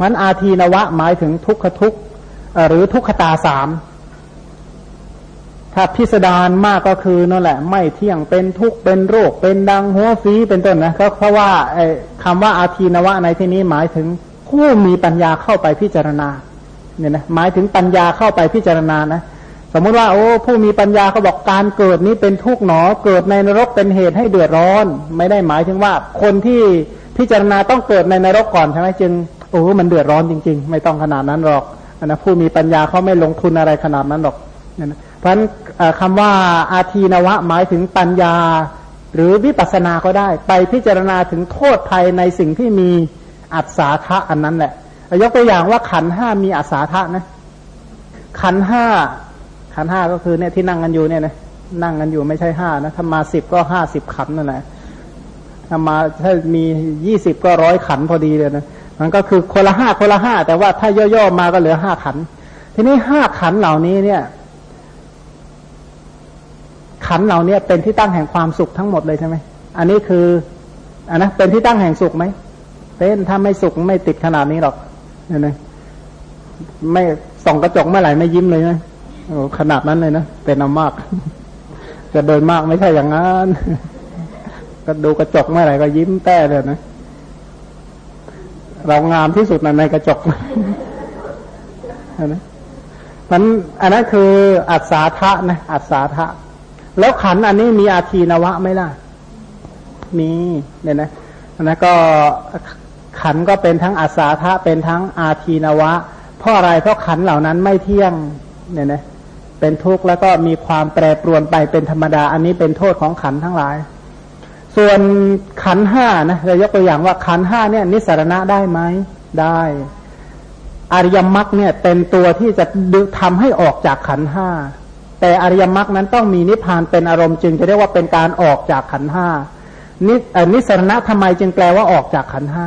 มันอาทีนวะหมายถึงทุกขทุกหรือทุกขตาสามถ้าพิสดารมากก็คือนั่นแหละ ไม่เที่ยงเป็นทุกข์เป็นโรค เป็นดังหัวฟีเป็นต้นนะก็เพราะว่าคำว่าอาทีนวะในที่นี้หมายถึงผู้มีปัญญาเข้าไปพิจารณาเนี่ยนะหมายถึงปัญญาเข้าไปพิจารณานะสมมุติว่าโอ้ผู้มีปัญญาเขาบอกการเกิดนี้เป็นทุกข์หนอ เกิดในนรกเป็นเหตุให้เดือดร้อน ไม่ได้หมายถึงว่าคนที่พิจารณาต้องเกิดในนรกก่อนใช่ไหมจึง โอ้มันเดือดร้อนจริง ๆ ไม่ต้องขนาดนั้นหรอกนะผู้มีปัญญาเขาไม่ลงทุนอะไรขนาดนั้นหรอกนะเพราะฉะนั้นคำว่าอาทีนวะหมายถึงปัญญา หรือวิปัสสนาก็ได้ ไปพิจารณาถึงโทษภัยในสิ่งที่มีอัศาธะอันนั้นแหละยกตัวอย่างว่าขันห้ามีอัศาธะนะ ขันห้าขันห้าก็คือเนี่ยที่นั่งกันอยู่เนี่ยนะนั่งกันอยู่ไม่ใช่ห้านะถ้ามาสิบก็ห้าสิบขันนั่นแหละถ้ามาถ้ามียี่สิบก็ร้อยขันพอดีเลยนะ มันก็คือคนละห้าคนละห้าแต่ว่าถ้าย่อๆมาก็เหลือห้าขัน ทีนี้ห้าขันเหล่านี้เนี่ย ขันเหล่านี้เป็นที่ตั้งแห่งความสุขทั้งหมดเลยใช่ไหมอันนี้คืออันนะเป็นที่ตั้งแห่งสุขไหมเป็นถ้าไม่สุขไม่ติดขนาดนี้หรอกเนี่ยนะไม่ส่องกระจกเมื่อไหร่ไม่ยิ้มเลยนะโอ้ขนาดนั้นเลยนะเป็นอามากจะโดยมากไม่ใช่อย่างนั้นก็ดูกระจกเมื่อไหร่ก็ยิ้มแต้เลยนะ เรางามที่สุดในกระจกนะมันอันนั้นคืออัศาทะนะอัศาทะแล้วขันอันนี้มีอาทีนวะไหมล่ะ มีเนี่ยนะอันนั้นก็ขันก็เป็นทั้งอัศาทะเป็นทั้งอาทีนวะ เพราะอะไรเพราะขันเหล่านั้นไม่เที่ยงเนี่ยนะเป็นทุกข์แล้วก็มีความแปรปรวนไปเป็นธรรมดา อันนี้เป็นโทษของขันทั้งหลาย ส่วนขันห้านะเรายกตัวอย่างว่าขันห้าเนี่ยนิสรณะได้ไหมได้ อริยมรรคเนี่ยเป็นตัวที่จะดึงทำให้ออกจากขันห้าแต่อริยมรรคนั้นต้องมีนิพพานเป็นอารมณ์จึงจะเรียกว่าเป็นการออกจากขันห้านินิสรณะทำไมจึงแปลว่าออกจากขันห้า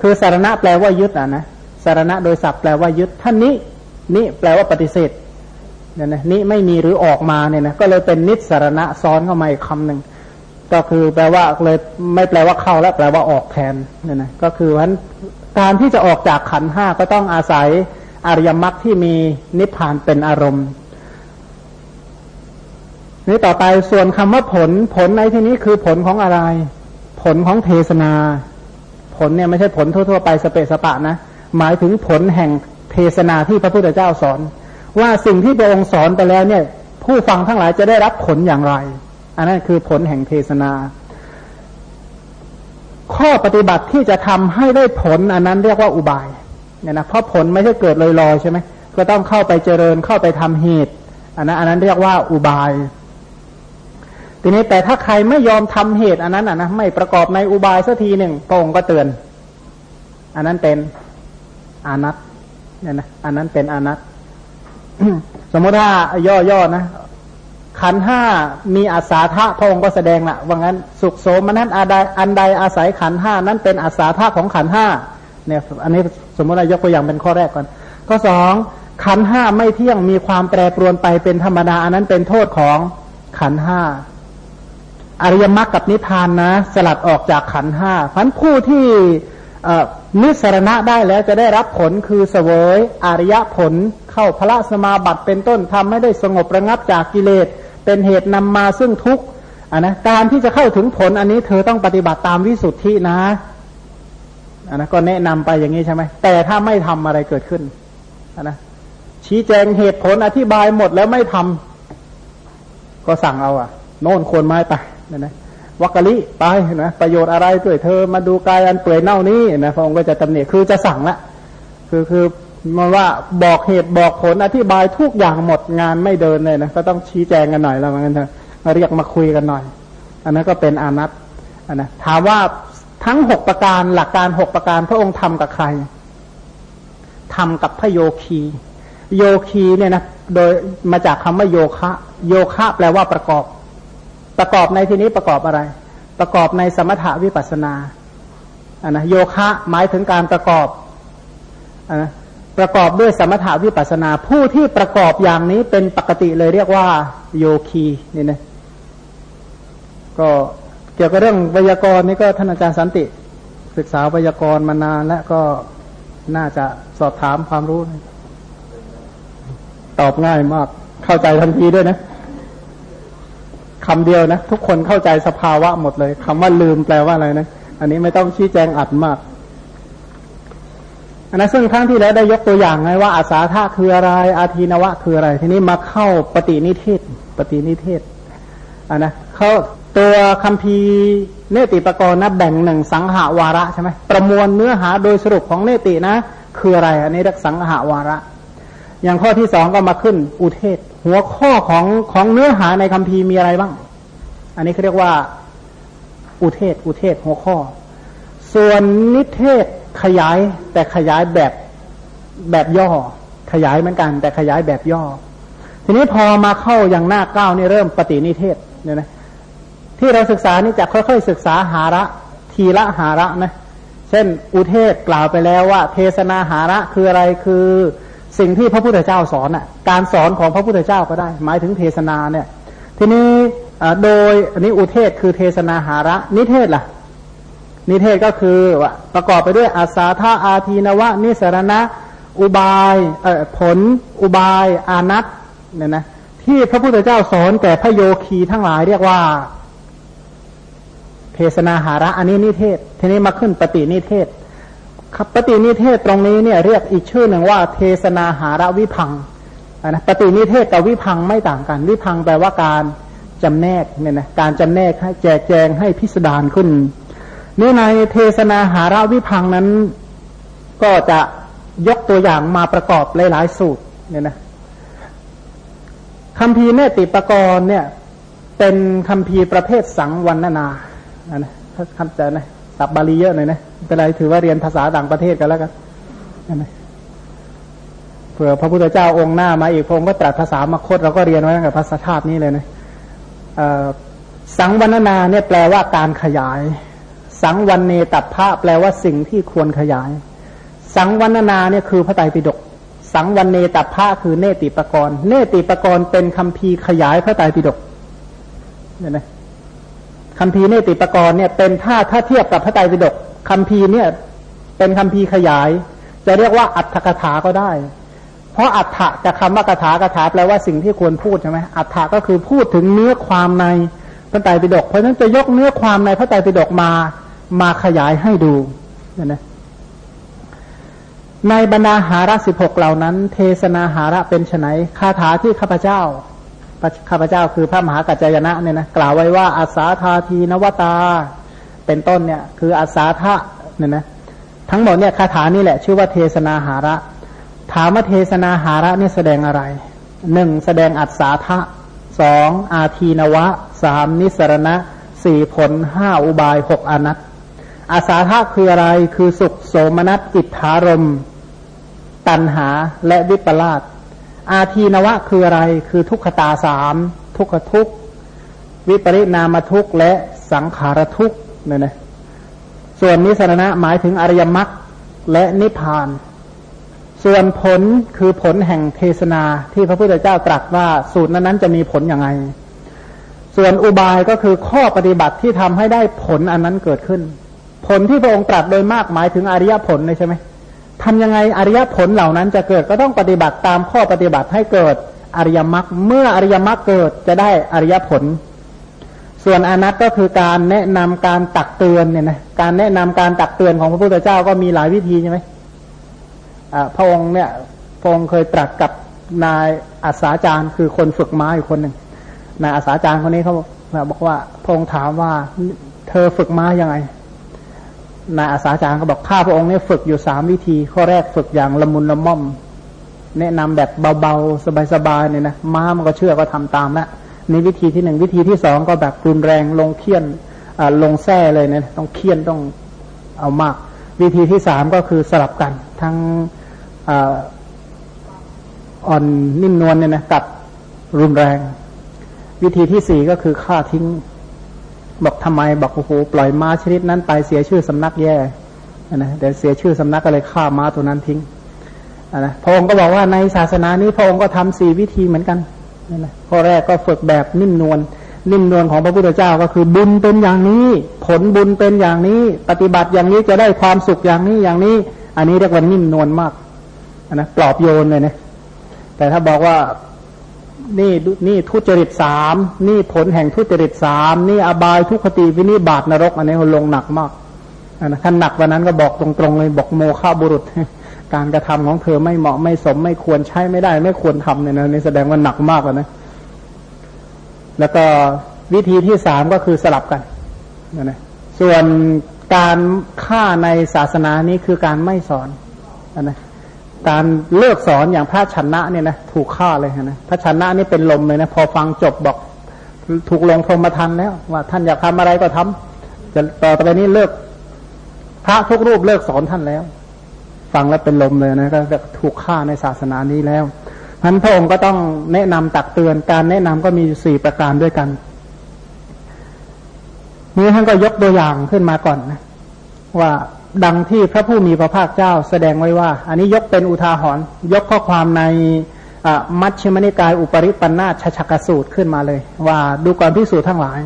คือสารณะแปลว่ายึดอะนะสารณะโดยศัพท์แปลว่ายึดท่านนี้นี่แปลว่าปฏิเสธเนี่ยนะนี่ไม่มีหรือออกมาเนี่ยนะก็เลยเป็นนิสรณะซ้อนเข้ามาอีกคำหนึ่ง ก็คือแปลว่าเลยไม่แปลว่าเข้าแล้วแปลว่าออกแทนเนี่ยนะก็คือวันการที่จะออกจากขันห้าก็ต้องอาศัยอริยมรรคที่มีนิพพานเป็นอารมณ์นี่ต่อไปส่วนคำว่าผลผลในที่นี้คือผลของอะไร ผลของเทศนา ผลเนี่ยไม่ใช่ผลทั่ว ๆ ไปสเปสปะนะ หมายถึงผลแห่งเทศนาที่พระพุทธเจ้าสอน ว่าสิ่งที่พระองค์สอนไปแล้วเนี่ย ผู้ฟังทั้งหลายจะได้รับผลอย่างไร อันนั้นคือผลแห่งเทศนา ข้อปฏิบัติที่จะทำให้ได้ผลอันนั้นเรียกว่าอุบายเนี่ยนะเพราะผลไม่ใช่เกิดลอยๆใช่ไหมก็ต้องเข้าไปเจริญเข้าไปทำเหตุอันนั้นอันนั้นเรียกว่าอุบาย ทีนี้แต่ถ้าใครไม่ยอมทำเหตุอันนั้นอะนะไม่ประกอบในอุบายสักทีหนึ่งพระองค์ก็เตือน อันนั้นเป็นอานัตเนี่ยนะอันนั้นเป็นอานัตสมมติถ้าย่อๆนะ ขันห้ามีอาสาทะพระองค์ก็แสดงละว่างั้น สุขโสมนั้นอาใดอันใดอาศัยขันห้านั้นเป็นอาสาทะของขันห้าเนี่ยอันนี้สมมติเรายกตัวอย่างเป็นข้อแรกก่อนข้อสองขันห้าไม่เที่ยงมีความแปรปรวนไปเป็นธรรมดาอันนั้นเป็นโทษของขันห้าอริยมรรคกับนิพพานนะ สลัดออกจากขันห้าพันผู้ที่นิสรณะได้แล้วจะได้รับผลคือเสวยอริยผลเข้าพระสมาบัติเป็นต้นทำให้ได้สงบระงับจากกิเลส เป็นเหตุนำมาซึ่งทุกข์อะนะการที่จะเข้าถึงผลอันนี้เธอต้องปฏิบัติตามวิสุทธินะอันนะก็แนะนำไปอย่างนี้ใช่ไหมแต่ถ้าไม่ทำอะไรเกิดขึ้นอันนะชี้แจงเหตุผลอธิบายหมดแล้วไม่ทำก็สั่งเอาอะ โน่นควรไม้ไปนะนะวักกะลิไปนะประโยชน์อะไรด้วยเธอมาดูกายอันเปื่อยเน่านี้นะพระองค์ก็จะตำหนิคือจะสั่งละคือคือ มาว่าบอกเหตุบอกผลอธิบายทุกอย่างหมดงานไม่เดินเลยนะก็ต้องชี้แจงกันหน่อยแล้วมันจะมาเรียกมาคุยกันหน่อย อันนั้นก็เป็นอนัตอันนะถามว่าทั้งหกประการหลักการหกประการพระองค์ทำกับใครทำกับพระโยคี โยคีเนี่ยนะโดยมาจากคำว่าโยคะ โยคะแปลว่าประกอบ ประกอบในที่นี้ประกอบอะไร ประกอบในสมถาวิปัสนาอันนะโยคะหมายถึงการประกอบอันนะ ประกอบด้วยสมถาวิปัสนา ผู้ที่ประกอบอย่างนี้เป็นปกติเลยเรียกว่าโยคีนี่นะก็เกี่ยวกับเรื่องไวยากรณ์นี่ก็ท่านอาจารย์สันติ ศึกษาไวยากรณ์มานานแล้วก็น่าจะสอบถามความรู้ ตอบง่ายมาก เข้าใจทันทีด้วยนะคำเดียวนะ ทุกคนเข้าใจสภาวะหมดเลยคำว่าลืมแปลว่าอะไรนะ อันนี้ไม่ต้องชี้แจงอัดมาก อันนั้นซึ่งครั้งที่แล้วได้ยกตัวอย่างไงว่าอาสาธาคืออะไร อาทีนวะคืออะไร ทีนี้มาเข้าปฏินิเทศ ปฏินิเทศอันนะเขาตัวคำพีเนติปกรณ์นะแบ่งหนึ่งสังหาวาระใช่ไหมประมวลเนื้อหาโดยสรุปของเนตินะ คืออะไร อันนี้เรียกสังหาวาระ อย่างข้อที่สองก็มาขึ้นอุเทศ หัวข้อของของเนื้อหาในคำพีมีอะไรบ้าง อันนี้เขาเรียกว่า อุเทศ อุเทศหัวข้อ ส่วนนิเทศ ขยายแต่ขยายแบบแบบย่อ ขยายเหมือนกัน แต่ขยายแบบย่อ ทีนี้พอมาเข้าอย่างหน้าเก้านี่เริ่มปฏินิเทศเนี่ยนะที่เราศึกษานี่จะค่อยๆศึกษาหาระทีละหาระนะเช่น อุเทศกล่าวไปแล้วว่า เทศนาหาระคืออะไรคือสิ่งที่พระพุทธเจ้าสอนอะการสอนของพระพุทธเจ้าก็ได้ หมายถึงเทศนาเนี่ย ทีนี้โดยอันนี้อุเทศคือเทศนาหาระนิเทศล่ะ นิเทศก็คือประกอบไปด้วยอาสาธาอาทีนวะ นิสรณะ อุบายเอ่อผล อุบาย อานัตเนี่ยนะที่พระพุทธเจ้าสอนแก่พระโยคีทั้งหลายเรียกว่า เทศนาหาระอันนี้นิเทศ ทีนี้มาขึ้นปฏินิเทศปฏินิเทศตรงนี้เนี่ยเรียกอีกชื่อหนึ่งว่า เทศนาหาระวิพังนะปฏินิเทศกับวิพังไม่ต่างกัน วิพังแปลว่าการจำแนกเนี่ยนะการจำแนกให้แจกแจงให้พิสดารขึ้น นี่ในเทศนาหาราวิพังนั้น ก็จะยกตัวอย่างมาประกอบหลายๆสูตรเนี่ยนะคำพีเนติปกรณ์เนี่ย เป็นคำพีประเภทสังวันนานานะถ้าคำเจนะสับบาลีเยอะหน่อยนะเป็นไรถือว่าเรียนภาษาต่างประเทศกันแล้วกันนะเผื่อพระพุทธเจ้าองค์หน้ามาอีกพงก็ตรัสภาษามาคตเราก็เรียนไว้กับภาษาชาตินี้เลยนะสังวันนาเนี่ยแปลว่าการขยาย สังวันเนตัพระแปลว่าสิ่งที่ควรขยาย สังวันนาเนี่ยคือพระไตรปิฎกสังวันเนตัพระคือเนติปกรณ์เนติปกรณ์เป็นคำพีขยายพระไตรปิฎกเนี่ยนะคำพีเนติปกรณ์เนี่ยเป็นถ้าถ้าเทียบกับพระไตรปิฎกคำพีเนี่ย เป็นคำพีขยาย จะเรียกว่าอัตถกถาก็ได้ เพราะอัตถะจะคำว่ากถากถาแปลว่าสิ่งที่ควรพูดใช่ไหมอัตถะก็คือพูดถึงเนื้อความในพระไตรปิฎกเพราะฉะนั้นจะยกเนื้อความในพระไตรปิฎกมา มาขยายให้ดูนะในบรรดาหาระสิบหกเหล่านั้น เทศนาหาระเป็นไนคาถาที่ข้าพเจ้าข้าพเจ้าคือพระมหากัจจายนะเนี่ยนะกล่าวไว้ว่าอาสาธาทีนวตา เป็นต้นเนี่ยคืออาสาทะเนี่ยนะทั้งหมดเนี่ยคาถานี่แหละ ชื่อว่าเทศนาหาระ ถามว่าเทศนาหาระนี่แสดงอะไรหนึ่งแสดงอัศาทะสองอาทีนวะสามนิสรณะสี่ผลห้าอุบายหกอนัต อาสาทะคืออะไรคือสุขโสมนัสอิทธารม ตันหาและวิปลาสอาทีนวะคืออะไรคือทุกขตาสามทุกขทุกวิปริณามทุกและสังขารทุกเนี่ยนะส่วนนิสรณะหมายถึงอริยมรรคและนิพพาน ส่วนผลคือผลแห่งเทศนาที่พระพุทธเจ้าตรัสว่าสูตรนั้นๆจะมีผลอย่างไรส่วนอุบายก็คือข้อปฏิบัติที่ทำให้ได้ผลอันนั้นเกิดขึ้น ผลที่พระองค์ตรัสโดยมากหมายถึงอริยผลเลยใช่ไหมทำยังไงอริยผลเหล่านั้นจะเกิดก็ต้องปฏิบัติตามข้อปฏิบัติให้เกิดอริยมรรคเมื่ออริยมรรคเกิดจะได้อริยผล ส่วนอนัตก็คือการแนะนำการตักเตือนเนี่ยนะการแนะนำการตักเตือนของพระพุทธเจ้าก็มีหลายวิธีใช่ไหมพระองค์เนี่ยพระองค์เคยตรัสกับนายอาสาจารย์คือคนฝึกม้าอยู่คนหนึ่งนายอาสาจารย์คนนี้เขาบอกว่าพระองค์ถามว่าเธอฝึกม้ายังไง นายอาสาจารย์ก็บอกข้าพระองค์เนี่ยฝึกอยู่สามวิธี ข้อแรกฝึกอย่างละมุนละม่อม แนะนำแบบเบาๆ สบายๆเนี่ยนะม้ามันก็เชื่อก็ทำตามละนี่วิธีที่หนึ่งวิธีที่สองก็แบบรุนแรงลงเคี่ยนลงแส้เลยเนี่ยต้องเคี่ยนต้องเอามาก วิธีที่สามก็คือสลับกันทั้งอ่อนนิ่มนวลเนี่ยนะกับรุนแรง วิธีที่สี่ก็คือฆ่าทิ้ง บอกทำไมบอกโอ้โหปล่อยม้าชนิดนั้นไปเสียชื่อสำนักแย่นะแต่เสียชื่อสำนักก็เลยฆ่าม้าตัวนั้นทิ้งนะพระองค์ก็บอกว่าในศาสนานี้พระองค์ก็ทำสี่วิธีเหมือนกันนะข้อแรกก็ฝึกแบบนิ่มนวลนิ่มนวลของพระพุทธเจ้าก็คือบุญเป็นอย่างนี้ ผลบุญเป็นอย่างนี้ ปฏิบัติอย่างนี้จะได้ความสุขอย่างนี้อย่างนี้ อันนี้เรียกว่านิ่มนวลมากนะปลอบโยนเลยนะแต่ถ้าบอกว่า นี่นี่ทุจริตสามนี่ผลแห่งทุจริตสามนี่อบายทุกขติวินิบาตนรก อันนี้ลงหนักมากนะท่านหนักวันนั้นก็บอกตรงๆเลยบอกโมฆะบุรุษ การกระทำของเธอไม่เหมาะไม่สมไม่ควรใช้ไม่ได้ ไม่ควรทำเนี่ยนะนี่แสดงว่าหนักมากแล้วนะ แล้วก็วิธีที่สามก็คือสลับกันนะส่วนการฆ่าในศาสนานี้คือการไม่สอนนะ การเลิกสอนอย่างพระชนะเนี่ยนะถูกฆ่าเลยนะพระชนะนี่เป็นลมเลยนะพอฟังจบบอกถูกลงพรหมทันแล้ว ว่าท่านอยากทำอะไรก็ทำจะต่อไปนี้เลิก พระทุกรูปเลิกสอนท่านแล้ว ฟังแล้วเป็นลมเลยนะก็ถูกฆ่าในศาสนานี้แล้วพันพระองค์ก็ต้องแนะนำตักเตือนการแนะนำก็มีสี่ประการด้วยกันนี้ท่านก็ยกตัวอย่างขึ้นมาก่อนนะว่า ดังที่พระผู้มีพระภาคเจ้าแสดงไว้ว่า อันนี้ยกเป็นอุทาหรณ์ยกข้อความในมัชฌิมนิกายอุปริปันธาชชกสูตรขึ้นมาเลย ว่าดูก่อนพิสูจน์ทั้งหลาย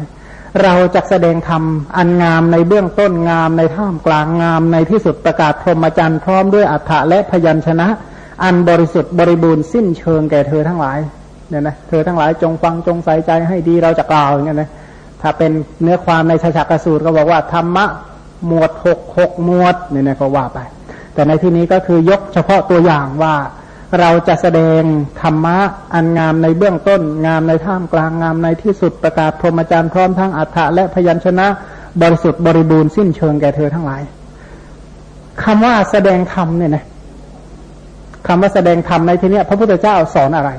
เราจะแสดงธรรมอันงามในเบื้องต้นงามในท่ามกลางงามในที่สุดประกาศพรหมจรรย์พร้อมด้วยอัฏฐะและพยัญชนะ อันบริสุทธิ์บริบูรณ์สิ้นเชิงแก่เธอทั้งหลายเนี่ยนะเธอทั้งหลายจงฟังจงใส่ใจให้ดีเราจะกล่าวอย่างเงี้ยนะถ้าเป็นเนื้อความในชาชกสูตรก็บอกว่าธรรมะ หมวดหกหกหมวดเนี่ยนะก็ว่าไป แต่ในที่นี้ก็คือยกเฉพาะตัวอย่างว่าเราจะแสดงธรรมะอันงามในเบื้องต้น งามในท่ามกลางงามในที่สุดประกาศพรหมจรรย์พร้อมทั้งอัฏฐะและพยัญชนะบริสุทธิ์บริบูรณ์สิ้นเชิงแก่เธอทั้งหลายคำว่าแสดงธรรมเนี่ยนะคำว่าแสดงธรรมในที่นี้พระพุทธเจ้าสอนอะไร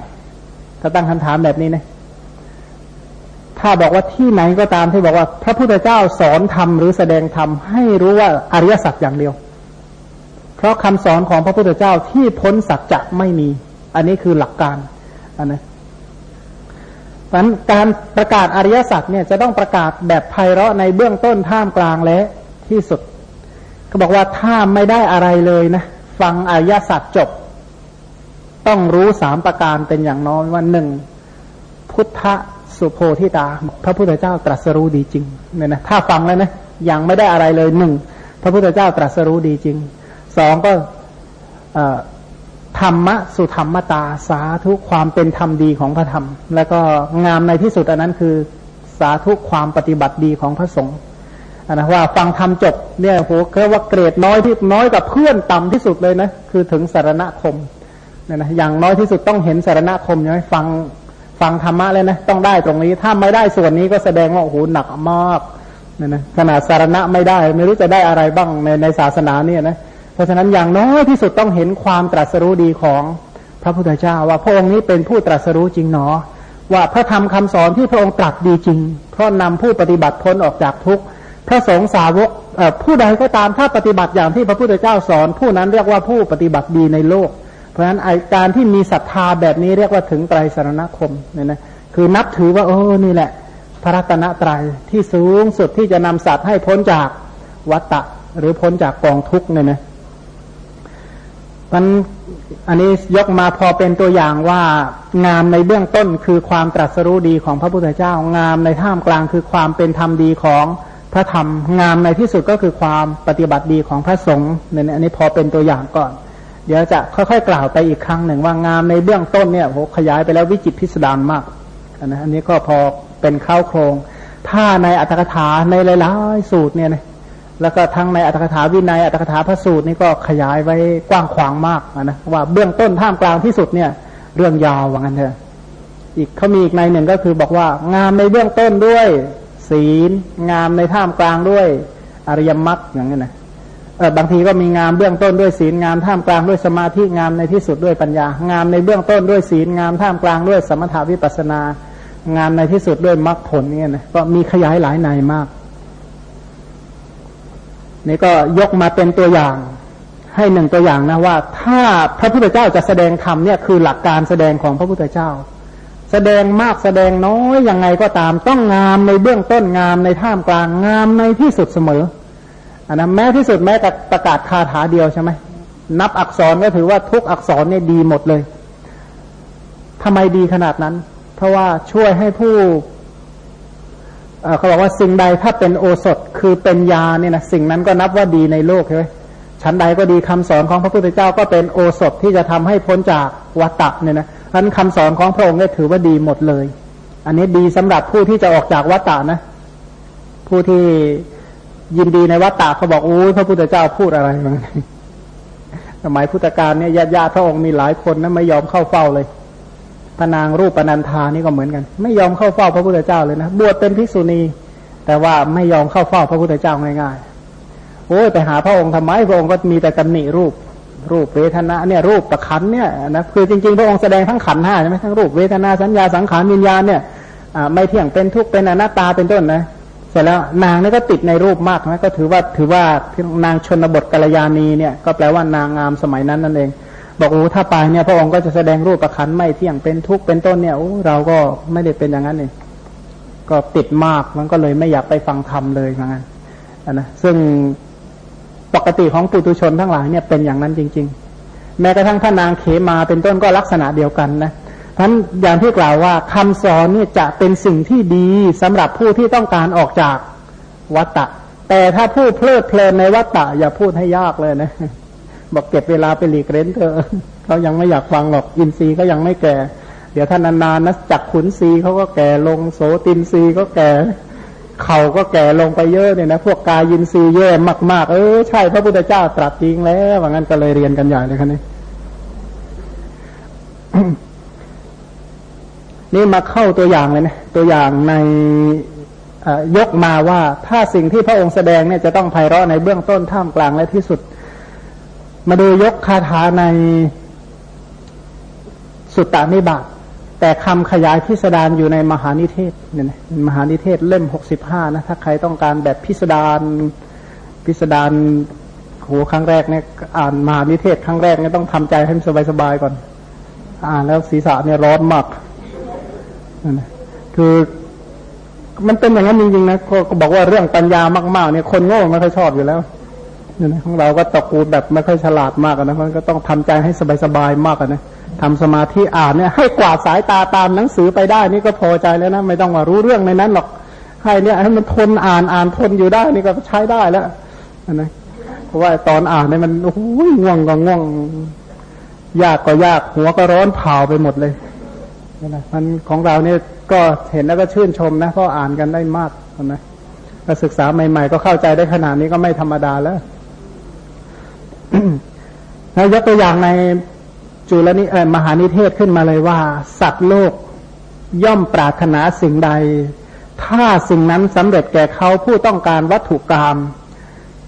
ถ้าตั้งคำถามแบบนี้นะ ถ้าบอกว่าที่ไหนก็ตามที่บอกว่า พระพุทธเจ้าสอนธรรมหรือแสดงธรรมให้รู้ว่าอริยสัจอย่างเดียว เพราะคำสอนของพระพุทธเจ้าที่พ้นสัจจะไม่มี อันนี้คือหลักการอันนะเพราะการประกาศอริยสัจเนี่ยจะต้องประกาศแบบไพเราะในเบื้องต้นท่ามกลางและที่สุดเขาบอกว่าถ้าไม่ได้อะไรเลยนะ ฟังอริยสัจจบ ต้องรู้สามประการเป็นอย่างน้อยว่าหนึ่งพุทธ สุโพธิตา พระพุทธเจ้าตรัสรู้ดีจริงเนี่ยนะถ้าฟังแล้วนะยังไม่ได้อะไรเลยหนึ่งพระพุทธเจ้าตรัสรู้ดีจริงสองก็ธรรมะสุธรรมตาสาธุความเป็นธรรมดีของพระธรรม แล้วก็งามในที่สุดอันนั้นคือสาธุความปฏิบัติดีของพระสงฆ์นะว่าฟังธรรมจบเนี่ยโหเรียกว่าเกรดน้อยที่น้อยกับเพื่อนต่ำที่สุดเลยนะคือถึงสารณคมเนี่ยนะอย่างน้อยที่สุดต้องเห็นสารณคมใช่ไหมฟัง ฟังธรรมะเลยนะต้องได้ตรงนี้ ถ้าไม่ได้ส่วนนี้ก็แสดงว่าโอ้โหหนักมากเนี่ยนะขนาดสารณะไม่ได้ ไม่รู้จะได้อะไรบ้างในในศาสนาเนี่ยนะเพราะฉะนั้นอย่างน้อยที่สุดต้องเห็นความตรัสรู้ดีของพระพุทธเจ้า ว่าพระองค์นี้เป็นผู้ตรัสรู้จริงหนอ ว่าพระธรรมคำสอนที่พระองค์ตรัสดีจริง เพราะนำผู้ปฏิบัติพ้นออกจากทุกข์พระสงฆ์สาวกผู้ใดก็ตามถ้าปฏิบัติอย่างที่พระพุทธเจ้าสอน ผู้นั้นเรียกว่าผู้ปฏิบัติดีในโลก เพราะฉะนั้นการที่มีศรัทธาแบบนี้เรียกว่าถึงไตรสรณคมเนี่ยนะคือนับถือว่าโอ้นี่แหละ พระรัตนตรัยที่สูงสุดที่จะนำสัตว์ให้พ้นจากวัตตะหรือพ้นจากกองทุกข์เนี่ยนะมันอันนี้ยกมาพอเป็นตัวอย่างว่างามในเบื้องต้นคือความตรัสรู้ดีของพระพุทธเจ้า งามในท่ามกลางคือความเป็นธรรมดีของพระธรรม งามในที่สุดก็คือความปฏิบัติดีของพระสงฆ์เนี่ยอันนี้พอเป็นตัวอย่างก่อน เดี๋ยวจะค่อยๆกล่าวไปอีกครั้งหนึ่งว่างามในเบื้องต้นเนี่ยโหขยายไปแล้ววิจิตพิสดารมากนะอันนี้ก็พอเป็นข้าวโครง ถ้าในอัตถกถาในหลายๆสูตรเนี่ยนะแล้วก็ทั้งในอัตถกถาวินัยอัตถกถาพระสูตรนี่ก็ขยายไว้กว้างขวางมากนะว่าเบื้องต้นท่ามกลางที่สุดเนี่ย เรื่องยาวว่างั้นเถอะอีกเขามีอีกในหนึ่งก็คือบอกว่างามในเบื้องต้นด้วย ศีล งามในท่ามกลางด้วย อริยมรรคอย่างนี้นะ บางทีก็มีงามเบื้องต้นด้วยศีลงามท่ามกลางด้วยสมาธิงามในที่สุดด้วยปัญญา งามในเบื้องต้นด้วยศีลงามท่ามกลางด้วยสมถาวิปัสนา งามในที่สุดด้วยมรรคผลเนี่ยนะก็มีขยายหลายในมาก นี่ก็ยกมาเป็นตัวอย่าง ให้หนึ่งตัวอย่างนะว่า ถ้าพระพุทธเจ้าจะแสดงธรรมเนี่ยคือหลักการแสดงของพระพุทธเจ้า แสดงมากแสดงน้อยยังไงก็ตามต้องงามในเบื้องต้นงามในท่ามกลางงามในที่สุดเสมอ อันนั้นแม้ที่สุดแม้แต่ประกาศคาถาเดียวใช่ไหมนับอักษรก็ถือว่าทุกอักษรเนี่ยดีหมดเลยทำไมดีขนาดนั้น เพราะว่าช่วยให้ผู้เขาบอกว่าสิ่งใดถ้าเป็นโอสถคือเป็นยาเนี่ยนะสิ่งนั้นก็นับว่าดีในโลกใช่ไหมชั้นใดก็ดีคำสอนของพระพุทธเจ้าก็เป็นโอสถที่จะทำให้พ้นจากวัตตะเนี่ยนะท่านคำสอนของพระองค์เนี่ยถือว่าดีหมดเลย อันนี้ดีสำหรับผู้ที่จะออกจากวัตตะนะ ผู้ที่ ยินดีในวัตตะเขาบอกโอ้ยพระพุทธเจ้าพูดอะไรมาสมัยพุทธกาลเนี่ยญาติญาติพระองค์มีหลายคนนะไม่ยอมเข้าเฝ้าเลยพนางรูปปนันทานี่ก็เหมือนกัน ไม่ยอมเข้าเฝ้าพระพุทธเจ้าเลยนะบวชเป็นภิกษุณี แต่ว่าไม่ยอมเข้าเฝ้าพระพุทธเจ้าง่ายๆโอ้ยไปหาพระองค์ทำไมพระองค์ก็มีแต่ตำหนิรูป รูปเวทนาเนี่ยรูปตะขันเนี่ยนะคือจริงๆ พระองค์แสดงทั้งขันห้าใช่ไหมทั้งรูปเวทนาสัญญาสังขารวิญญาณเนี่ยไม่เที่ยงเป็นทุกข์เป็นอนัตตาเป็นต้นนะ สร็จแล้วนางนี่ก็ติดในรูปมากนะก็ถือว่าถือว่านางชนบทกัลยาณีเนี่ยก็แปลว่านางงามสมัยนั้นนั่นเอง บอกโอ้ถ้าไปเนี่ยพระองค์ก็จะแสดงรูปประคันไม่เที่ยงเป็นทุกข์เป็นต้นเนี่ยโอ้เราก็ไม่ได้เป็นอย่างนั้นเองก็ติดมากมันก็เลยไม่อยากไปฟังธรรมเลยเหมือนกันนะซึ่งปกติของปุถุชนทั้งหลายเนี่ยเป็นอย่างนั้นจริง ๆ แม้กระทั่งพระนางเขมาเป็นต้นก็ลักษณะเดียวกันนะ ท่านอย่างที่กล่าวว่าคำสอนเนี่ยจะเป็นสิ่งที่ดีสำหรับผู้ที่ต้องการออกจากวัตตะ แต่ถ้าผู้เพลิดเพลินในวัตตะ อย่าพูดให้ยากเลยนะ บอกเก็บเวลาไปหลีกเล้นเธอเขายังไม่อยากฟังหรอกอินทรีย์ก็ยังไม่แก่ เดี๋ยวท่านนานๆนะจักขุนซีเขาก็แก่ลงโสตินซีก็แก่เข่าก็แก่ลงไปเยอะเนี่ยนะพวกกายินซีเย่มากๆ เออใช่พระพุทธเจ้าตรัสจริงแล้วว่างั้นก็เลยเรียนกันใหญ่เลยคันนี้ นี่มาเข้าตัวอย่างเลยนะตัวอย่างในยกมาว่าถ้าสิ่งที่พระองค์แสดงเนี่ยจะต้องไพเราะในเบื้องต้นท่ามกลางและที่สุด มาดูยกคาถาในสุตตานิบาตแต่คำขยายพิสดารอยู่ในมหานิเทศเนี่ยนะมหานิเทศเล่มหกสิบห้านะถ้าใครต้องการแบบพิสดารพิสดารโหครั้งแรกเนี่ยอ่านมหานิเทศครั้งแรกเนี่ยต้องทำใจให้สบายๆก่อน อ่านแล้วศีรษะเนี่ยร้อนมาก นะคือมันเป็นอย่างนั้นจริงๆนะก็บอกว่าเรื่องปัญญามากๆเนี่ยคนโง่ไม่ค่อยชอบอยู่แล้วเนี่ยนะของเราก็ตะกูแบบไม่ค่อยฉลาดมากนะมันก็ต้องทำใจให้สบายๆมากนะทำสมาธิอ่านเนี่ย ให้กวาดสายตาตามหนังสือไปได้นี่ก็พอใจแล้วนะไม่ต้องว่ารู้เรื่องในนั้นหรอกให้เนี่ยให้มันทนอ่านอ่านทนอยู่ได้นี่ก็ใช้ได้แล้วนะเพราะว่าตอนอ่านเนี่ยมันโอ้โหง่วงก็ง่วง ยากก็ยากหัวก็ร้อนเผาไปหมดเลย นะมันของเราเนี่ยก็เห็นแล้วก็ชื่นชมนะเพราะอ่านกันได้มากนะถ้าศึกษาใหม่ ๆ ก็เข้าใจได้ขนาดนี้ก็ไม่ธรรมดาแล้วแล้วยกตัวอย่างในจุลนิมหานิเทศขึ้นมาเลยว่า สัตว์โลกย่อมปรารถนาสิ่งใด ถ้าสิ่งนั้นสำเร็จแก่เขาผู้ต้องการวัตถุกรรม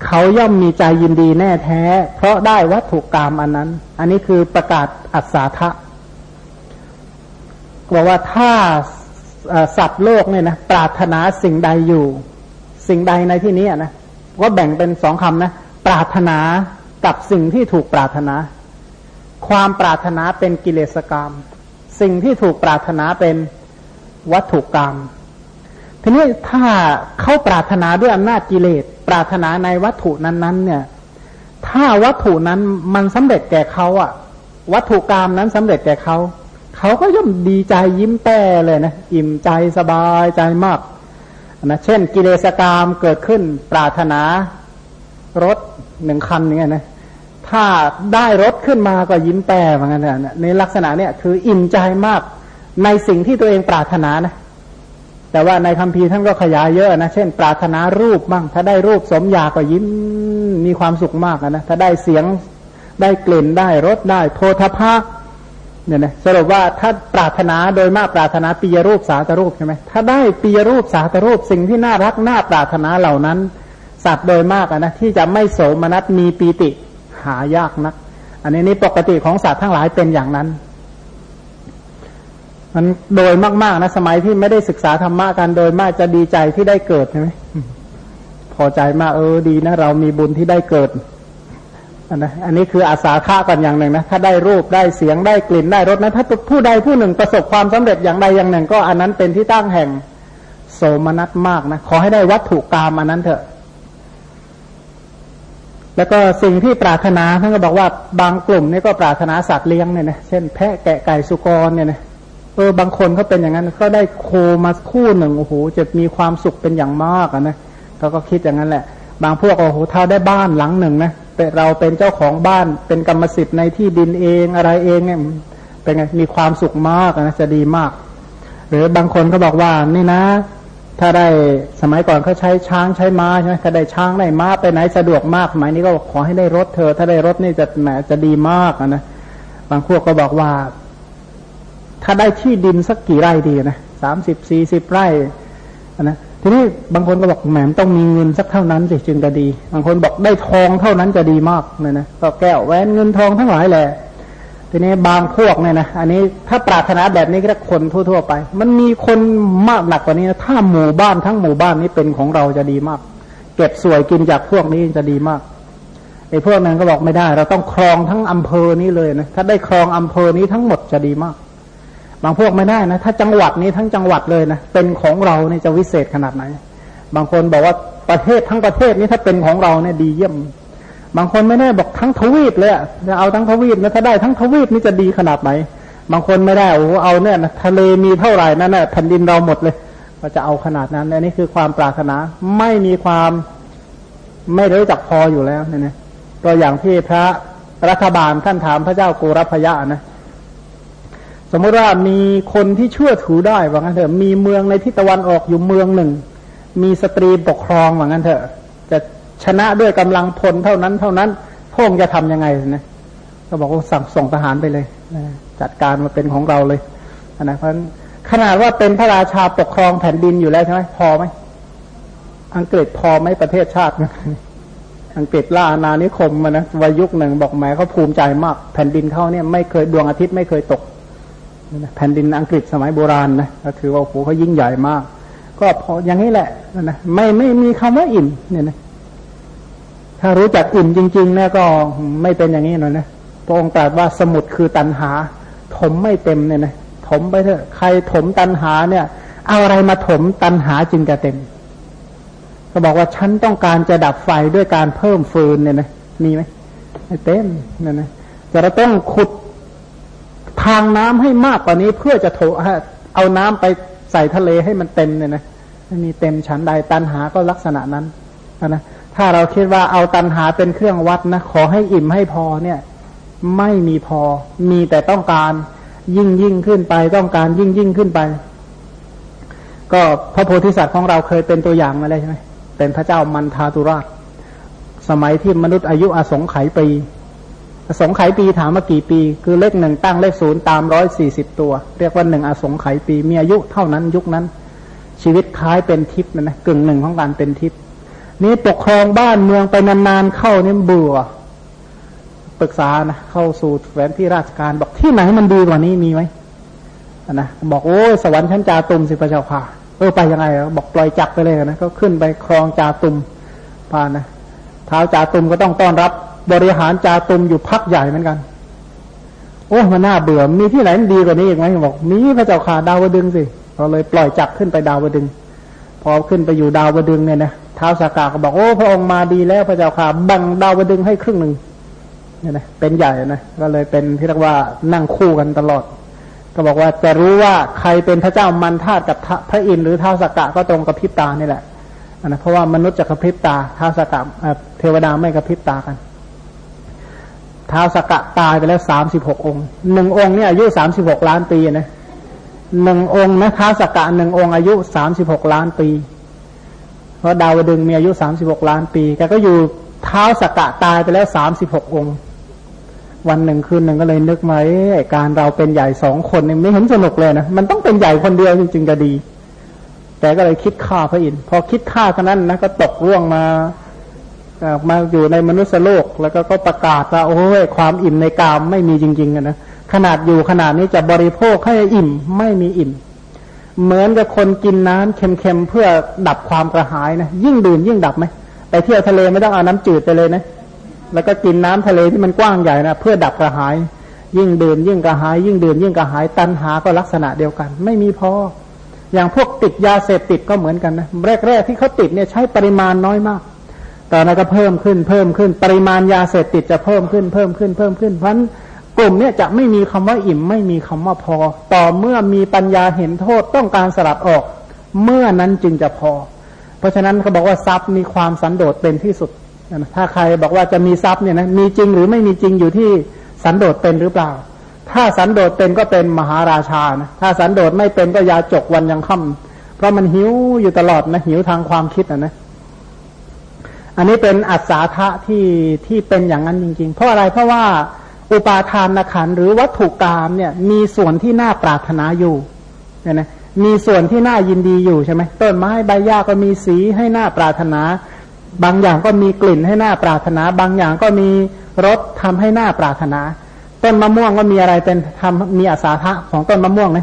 เขาย่อมมีใจยินดีแน่แท้ เพราะได้วัตถุกรรมอันนั้น อันนี้คือประกาศอัศทะ บอกว่าถ้าสัตว์โลกเนี่ยนะปรารถนาสิ่งใดอยู่ สิ่งใดในที่นี้นะว่าแบ่งเป็นสองคำนะปรารถนากับสิ่งที่ถูกปรารถนา ความปรารถนาเป็นกิเลสกรรม สิ่งที่ถูกปรารถนาเป็นวัตถุกรรม ทีนี้ถ้าเขาปรารถนาด้วยอำนาจกิเลส ปรารถนาในวัตถุนั้นๆ เนี่ย ถ้าวัตถุนั้นมันสำเร็จแก่เขาอะวัตถุกรรมนั้นสำเร็จแก่เขา เขาก็ย่อมดีใจยิ้มแป้เลยนะอิ่มใจสบายใจมากนะเช่น กิเลสกรรมเกิดขึ้น ปรารถนารถหนึ่งคันเนี่ยนะถ้าได้รถขึ้นมาก็ยิ้มแป้เหมือนกันนะในลักษณะเนี่ยคืออิ่มใจมากในสิ่งที่ตัวเองปรารถนานะแต่ว่าในคำพีท่านก็ขยายเยอะนะเช่น ปรารถนารูปบ้างถ้าได้รูปสมอยากก็ยิ้มมีความสุขมากนะถ้าได้เสียงได้กลิ่นได้รสได้โพธภา เนี่ยนะสรุปว่าถ้าปรารถนาโดยมากปรารถนาปียรูปสาตรูปใช่ไหมถ้าได้ปียรูปสาตรูปสิ่งที่น่ารักน่าปรารถนาเหล่านั้น สัตว์โดยมากนะที่จะไม่โสมนัสมีปีติหายากนัก อันนี้นี่ปกติของสัตว์ทั้งหลายเป็นอย่างนั้น มันโดยมากๆนะสมัยที่ไม่ได้ศึกษาธรรมะกันโดยมากจะดีใจที่ได้เกิดใช่ไหมพอใจมากเออดีนะ เรามีบุญที่ได้เกิด นนะอันนี้คืออาสาฆ่ากันอย่างหนึ่งนะถ้าได้รูปได้เสียงได้กลิ่นได้รสนะถ้าผู้ใดผู้หนึ่งประสบความสำเร็จอย่างใดอย่างหนึ่ง ก็อันนั้นเป็นที่ตั้งแห่งโสมนัสมากนะขอให้ได้วัตถุกรรมอันนั้นเถอะ แล้วก็สิ่งที่ปรารถนาท่านก็บอกว่าบางกลุ่มนี่ก็ปรารถนาสัตว์เลี้ยงเนี่ยนะเช่นแพะแกะไก่สุกรเนี่ยนะเออบางคนเขาเป็นอย่างนั้น ก็ได้โคมาคู่หนึ่งโอ้โหจะมีความสุขเป็นอย่างมากนะเขาก็คิดอย่างนั้นแหละ บางพวกโอ้โหเท่าได้บ้านหลังหนึ่งนะ เป็นเราเป็นเจ้าของบ้านเป็นกรรมสิทธิ์ในที่ดินเองอะไรเองเนี่ยเป็นไงมีความสุขมากนะจะดีมาก หรือบางคนก็บอกว่านี่นะ ถ้าได้สมัยก่อนเขาใช้ช้างใช้ม้าใช่ไหมถ้าได้ช้างได้ม้าไปไหนสะดวกมากสมัยนี้ก็ขอให้ได้รถเธอ ถ้าได้รถนี่จะแหมจะดีมากนะบางพวกก็บอกว่า ถ้าได้ที่ดินสักกี่ไร่ดีนะสามสิบสี่สิบไร่นะ ทีนี้บางคนก็บอกแหมต้องมีเงินสักเท่านั้นสิจึงจะดี บางคนบอกได้ทองเท่านั้นจะดีมากเลยนะก็แก้วแหวนเงินทองทั้งหลายแหละทีนี้บางพวกเนี่ยนะอันนี้ถ้าปรารถนาแบบนี้ก็คนทั่ว ๆ ไป มันมีคนมากหนักกว่านี้นะถ้าหมู่บ้านทั้งหมู่บ้านนี้เป็นของเราจะดีมาก เก็บสวยกินจากพวกนี้จะดีมากไอ้พวกนั้นก็บอกไม่ได้ เราต้องครองทั้งอำเภอนี้เลยนะถ้าได้ครองอำเภอนี้ทั้งหมดจะดีมาก บางพวกไม่ได้นะ ถ้าจังหวัดนี้ทั้งจังหวัดเลยนะเป็นของเราเนี่ยจะวิเศษขนาดไหน บางคนบอกว่าประเทศทั้งประเทศนี้ถ้าเป็นของเราเนี่ยดีเยี่ยม บางคนไม่ได้บอกทั้งทวีปเลยจะเอาทั้งทวีปนะถ้าได้ทั้งทวีปนี่จะดีขนาดไหน บางคนไม่ได้โอ้เอาเนี่ยนะทะเลมีเท่าไหร่นั่นแหละแผ่นดินเราหมดเลย ก็จะเอาขนาดนั้นอันนี้คือความปรารถนาไม่มีความไม่รู้จักพออยู่แล้วเนี่ยนะตัวอย่างที่พระรัฐบาลท่านถามพระเจ้ากูรพยะนะ สมมติว่ามีคนที่เชื่อถือได้ว่างั้นเถอะมีเมืองในทิศตะวันออกอยู่เมืองหนึ่ง มีสตรีปกครองว่างั้นเถอะจะชนะด้วยกำลังพลเท่านั้นเท่านั้นพงจะทํำยังไงนะก็บอกว่าสั่งส่งทหารไปเลยจัดการมาเป็นของเราเลยนะเพราะขนาดว่าเป็นพระราชาปกครองแผ่นดินอยู่แล้วใช่ไหมพอไหมอังกฤษพอไหมประเทศชาติอังกฤษล่าอาณานิคมมานะวายุคหนึ่งบอกแหมเขาภูมิใจมาก แผ่นดินเขาเนี่ยไม่เคยดวงอาทิตย์ไม่เคยตก แผ่นดินอังกฤษสมัยโบราณนะก็ถือว่าโอ้โหเขายิ่งใหญ่มาก ก็พออย่างนี้แหละนะไม่ไม่มีคำว่าอิ่มเนี่ยนะถ้ารู้จักอิ่มจริงๆเนี่ยก็ไม่เป็นอย่างนี้หน่อยนะพระองค์ตรัสว่าสมุดคือตันหา ถมไม่เต็มเนี่ยนะถมไปเถอะใครถมตันหาเนี่ย เอาอะไรมาถมตันหาจึงจะเต็มก็บอกว่าฉันต้องการจะดับไฟด้วยการเพิ่มฟืนเนี่ยนะมีไหมไม่เต็มเนี่ยนะจะเราต้องขุด ทางน้ำให้มากกว่านี้เพื่อจะโถเอาน้ำไปใส่ทะเลให้มันเต็มเนี่ยนะไม่มีเต็มฉันใดตันหาก็ลักษณะนั้นนะถ้าเราคิดว่าเอาตันหาเป็นเครื่องวัดนะขอให้อิ่มให้พอเนี่ย ไม่มีพอ มีแต่ต้องการยิ่งยิ่งขึ้นไปต้องการยิ่งยิ่งขึ้นไป ก็พระโพธิสัตว์ของเราเคยเป็นตัวอย่างมาเลยใช่ไหมเป็นพระเจ้ามันทาตุราช สมัยที่มนุษย์อายุอสงไขยปี สงไขยปีถามมากี่ปี คือเลขหนึ่งตั้งเลขศูนย์ตามร้อยสี่สิบตัว เรียกว่าหนึ่งอสงไขยปีมีอายุเท่านั้นยุคนั้น ชีวิตคล้ายเป็นทิพย์นะนะกึ่งหนึ่งของการเป็นทิพย์นี่ปกครองบ้านเมืองไปนานๆเข้านี่เบื่อปรึกษานะเข้าสู่แผนที่ราชการบอกที่ไหนมันดีกว่านี้มีไหมนะบอกโอ้สวรรค์ชั้นจาตุมสิพระเจ้าค่ะเออไปยังไงบอกปล่อยจักไปเลยนะก็ขึ้นไปครองจาตุมพานะเท้าจาตุมก็ต้องต้อนรับ บริหารจาตุมอยู่พักใหญ่เหมือนกัน โอ้มันน่าเบื่อ มีที่ไหนดีกว่านี้อีกไหมบอก มีพระเจ้าค่ะดาวดึงสิเราเลยปล่อยจักขึ้นไปดาวดึง พอขึ้นไปอยู่ดาวดึงเนี่ยนะท้าวสากาก็บอกโอ้พระองค์มาดีแล้วพระเจ้าค่ะบังดาวดึงให้ครึ่งหนึ่งเนี่ยนะเป็นใหญ่นะก็เลยเป็นที่เรียกว่านั่งคู่กันตลอด ก็บอกว่าจะรู้ว่าใครเป็นพระเจ้ามันธาตุกับพระอินทร์หรือท้าวสากะก็ตรงกับพิบตานี่แหละนะเพราะว่ามนุษย์จะกระพริบตาท้าวสากะเทวดาไม่กระพริบตากัน ท้าวสกะตายไปแล้วสามสิบหกองค์หนึ่งองค์เนี่ยอายุสามสิบหกล้านปีนะหนึ่งองค์นะท้าวสกะหนึ่งองค์อายุสามสิบหกล้านปี เพราะดาวดึงมีอายุสามสิบหกล้านปีแกก็อยู่เท้าสกกะตายไปแล้วสามสิบหกองค์ วันหนึ่งคืนหนึ่งก็เลยนึกมาไอ้การเราเป็นใหญ่สองคนนี่ไม่เห็นสนุกเลยนะมันต้องเป็นใหญ่คนเดียวจริงๆจะดี แต่ก็เลยคิดฆ่าพระอินทร์พอคิดฆ่าเท่านั้นนะก็ตกร่วงมา มาอยู่ในมนุษยโลกแล้วก็ก็ประกาศว่าโอ้ยความอิ่มในกามไม่มีจริงๆนะขนาดอยู่ขนาดนี้จะบริโภคให้อิ่มไม่มีอิ่ม เหมือนกับคนกินน้ำเค็มๆเพื่อดับความกระหายนะยิ่งดื่มยิ่งดับไหมไปเที่ยวทะเลไม่ต้องเอาน้ำจืดไปเลยนะแล้วก็กินน้ำทะเลที่มันกว้างใหญ่นะเพื่อดับกระหาย ยิ่งดื่มยิ่งกระหาย ยิ่งดื่มยิ่งกระหายตันหาก็ลักษณะเดียวกัน ไม่มีพออย่างพวกติดยาเสพติดก็เหมือนกันนะแรกๆที่เขาติดเนี่ยใช้ปริมาณน้อยมาก ตอนนั้นก็เพิ่มขึ้นเพิ่มขึ้น ปริมาณยาเสพติดจะเพิ่มขึ้นเพิ่มขึ้นเพิ่มขึ้นเพราะกลุ่มเนี่ยจะไม่มีคำว่าอิ่ม ไม่มีคำว่าพอ ต่อเมื่อมีปัญญาเห็นโทษต้องการสลัดออก เมื่อนั้นจึงจะพอ เพราะฉะนั้นเขาบอกว่าทรัพย์มีความสันโดษเป็นที่สุดถ้าใครบอกว่าจะมีทรัพย์เนี่ยนะมีจริงหรือไม่มีจริงอยู่ที่สันโดษเป็นหรือเปล่า ถ้าสันโดษเป็นก็เป็นมหาราชานะถ้าสันโดษไม่เป็นก็ยาจกวันยังค่ำเพราะมันหิวอยู่ตลอดนะหิวทางความคิดนะนะ อันนี้เป็นอัศาธะที่ที่เป็นอย่างนั้นจริง ๆ เพราะอะไรเพราะว่าอุปาทานขันหรือวัตถุกรรมเนี่ยมีส่วนที่น่าปรารถนาอยู่เนี่ยนะมีส่วนที่น่ายินดีอยู่ใช่ไหมต้นไม้ใบหญ้าก็มีสีให้น่าปรารถนา บางอย่างก็มีกลิ่นให้น่าปรารถนา บางอย่างก็มีรสทำให้น่าปรารถนา ต้นมะม่วงก็มีอะไรเป็นทำมีอาสาทะของต้นมะม่วงไหม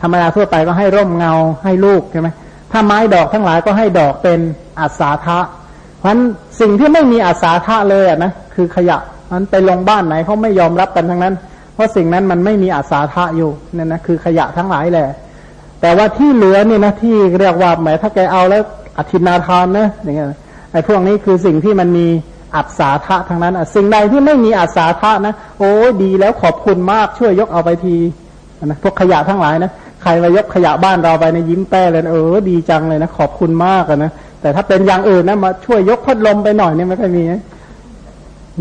ธรรมดาทั่วไปก็ให้ร่มเงาให้ลูกใช่ไหมถ้าไม้ดอกทั้งหลายก็ให้ดอกเป็นอาสาทะ เพราะสิ่งที่ไม่มีอาสาทะเลยอะนะคือขยะมันไปลงบ้านไหนเขาไม่ยอมรับกันทั้งนั้น เพราะสิ่งนั้นมันไม่มีอาสาทะอยู่นั่นนะคือขยะทั้งหลายแหละแต่ว่าที่เหลือเนี่ยนะที่เรียกว่าแหมถ้าแกเอาแล้วอธินาทานนะอย่างเงี้ยไอ้พวกนี้คือสิ่งที่มันมีอัศาธะทั้งนั้นสิ่งใดที่ไม่มีอัศาธะนะโอ้ดีแล้วขอบคุณมากช่วยยกเอาไปทีนะพวกขยะทั้งหลายนะใครมายกขยะบ้านเราไปในยิ้มแป้เลยเออดีจังเลยนะขอบคุณมากนะ แต่ถ้าเป็นอย่างอื่นนะมาช่วยยกพัดลมไปหน่อยนี่ไม่ค่อยมี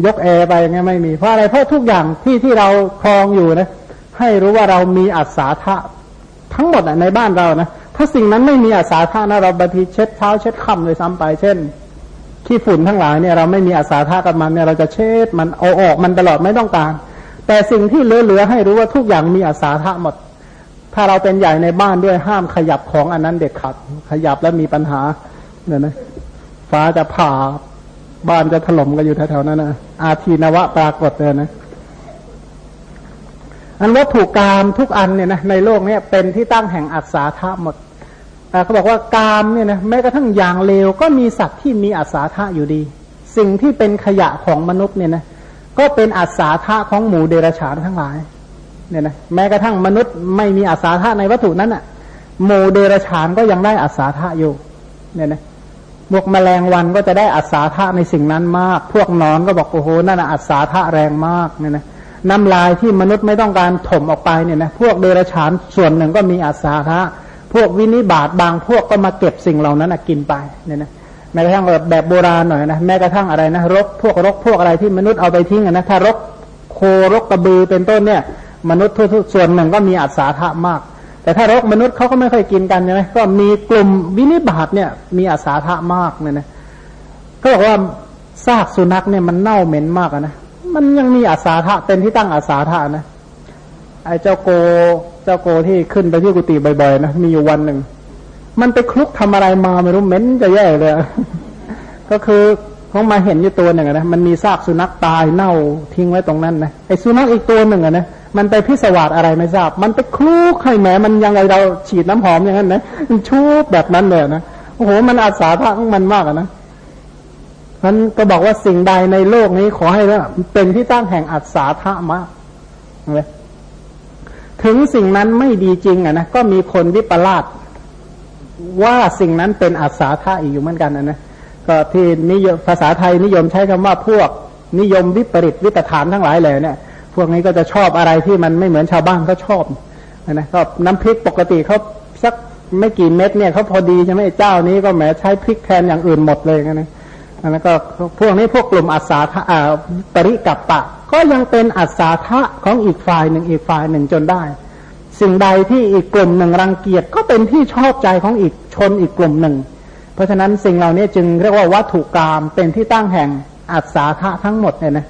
ยกแอร์ไปอย่างเงี้ยไม่มีเพราะอะไรเพราะทุกอย่างที่ที่เราครองอยู่นะ ให้รู้ว่าเรามีอัศาธะทั้งหมดในบ้านเรานะถ้าสิ่งนั้นไม่มีอาสาท่านะเราบางทีเช็ดเท้าเช็ดค่ำเลยซ้ำไป เช่นขี้ฝุ่นทั้งหลายเนี่ยเราไม่มีอาสาท่ากับมันเนี่ยเราจะเช็ดมันเอาออกมันตลอดไม่ต้องการ แต่สิ่งที่เหลือๆให้รู้ว่าทุกอย่างมีอาสาท่าหมด ถ้าเราเป็นใหญ่ในบ้านด้วยห้ามขยับของอันนั้นเด็ดขาดขยับแล้วมีปัญหา เนี่ยนะฟ้าจะผ่าบ้านจะถล่มกันอยู่แถวๆนั้นนะอาทีนวะปรากฏเลยนะอันวัตถุกรรมทุกอันเนี่ยนะในโลกเนี่ยเป็นที่ตั้งแห่งอัศาธาหมดเขาบอกว่ากามเนี่ยนะแม้กระทั่งอย่างเลวก็มีสัตว์ที่มีอัศาธาอยู่ดี สิ่งที่เป็นขยะของมนุษย์เนี่ยนะก็เป็นอัศาธาของหมูเดรัจฉานทั้งหลายเนี่ยนะแม้กระทั่งมนุษย์ไม่มีอัศาธาในวัตถุนั้นอะหมูเดรัจฉานก็ยังได้อัศาธาอยู่เนี่ยนะ พวกแมลงวันก็จะได้อัศาธาในสิ่งนั้นมาก พวกนอนก็บอกโอ้โหนั่นอัศาธาแรงมากเนี่ยนะน้ำลายที่มนุษย์ไม่ต้องการถมออกไปเนี่ยนะพวกเดรัจฉานส่วนหนึ่งก็มีอาสาทะพวกวินิบาตบางพวกก็มาเก็บสิ่งเหล่านั้นกินไปเนี่ยนะแม้กระทั่งแบบโบราณหน่อยนะแม้กระทั่งอะไรนะรกพวกรกพวกอะไรที่มนุษย์เอาไปทิ้งนะถ้ารกโครกกระบือเป็นต้นเนี่ย มนุษย์ทุกส่วนหนึ่งก็มีอาสาทะมาก แต่ถ้ารกมนุษย์เขาก็ไม่ค่อยกินกันใช่ไหมก็มีกลุ่มวินิบาตเนี่ย มีอาสาทะมากเนี่ยนะก็บอกว่าซากสุนัขเนี่ยมันเน่าเหม็นมากนะมันยังมีอาสาทะเป็นที่ตั้งอาสาทะนะไอ้เจ้าโกเจ้าโกที่ขึ้นไปที่กุฏิบ่อยๆนะมีอยู่วันหนึ่งมันไปคลุกทำอะไรมาไม่รู้เหม็นจะแย่เลย ก็คือเขามาเห็นอยู่ตัวหนึ่งนะมันมีซากสุนัขตายเน่าทิ้งไว้ตรงนั้นนะไอ้สุนัขอีกตัวหนึ่งนะ มันไปพิศวาสอะไรไม่ทราบ มันไปคลุกให้แหมมันยังไงเราฉีดน้ำหอมอย่างนั้นนะมันชูบแบบนั้นเลยนะโอ้โหมันอาสาทะของมันมากนะมันก็บอกว่าสิ่งใดในโลกนี้ขอให้เป็นที่ตั้งแห่งอัศาธามากเลยถึงสิ่งนั้นไม่ดีจริงอะนะก็มีคนวิปลาสว่าสิ่งนั้นเป็นอัศาธาอีกอยู่เหมือนกันนะนะก็ที่นิยมภาษาไทยนิยมใช้คำว่าพวกนิยมวิปริตวิตฐานทั้งหลายเลยเนี่ย พวกนี้ก็จะชอบอะไรที่มันไม่เหมือนชาวบ้านเขาชอบนะก็น้ำพริกปกติเขาสักไม่กี่เม็ดเนี่ยเขาพอดีใช่ไหมเจ้านี้ก็แหมใช้พริกแทนอย่างอื่นหมดเลยนะแล้วก็พวกนี้พวกกลุ่มอัศาทะปริกับปะ ก็ยังเป็นอัศาทะของอีกฝ่ายหนึ่งอีกฝ่ายหนึ่งจนได้ สิ่งใดที่อีกกลุ่มหนึ่งรังเกียจก็เป็นที่ชอบใจของอีกชนอีกกลุ่มหนึ่ง เพราะฉะนั้นสิ่งเหล่านี้จึงเรียกว่าวัตถุกรรมเป็นที่ตั้งแห่งอัศาทะทั้งหมดเนี่ยนะ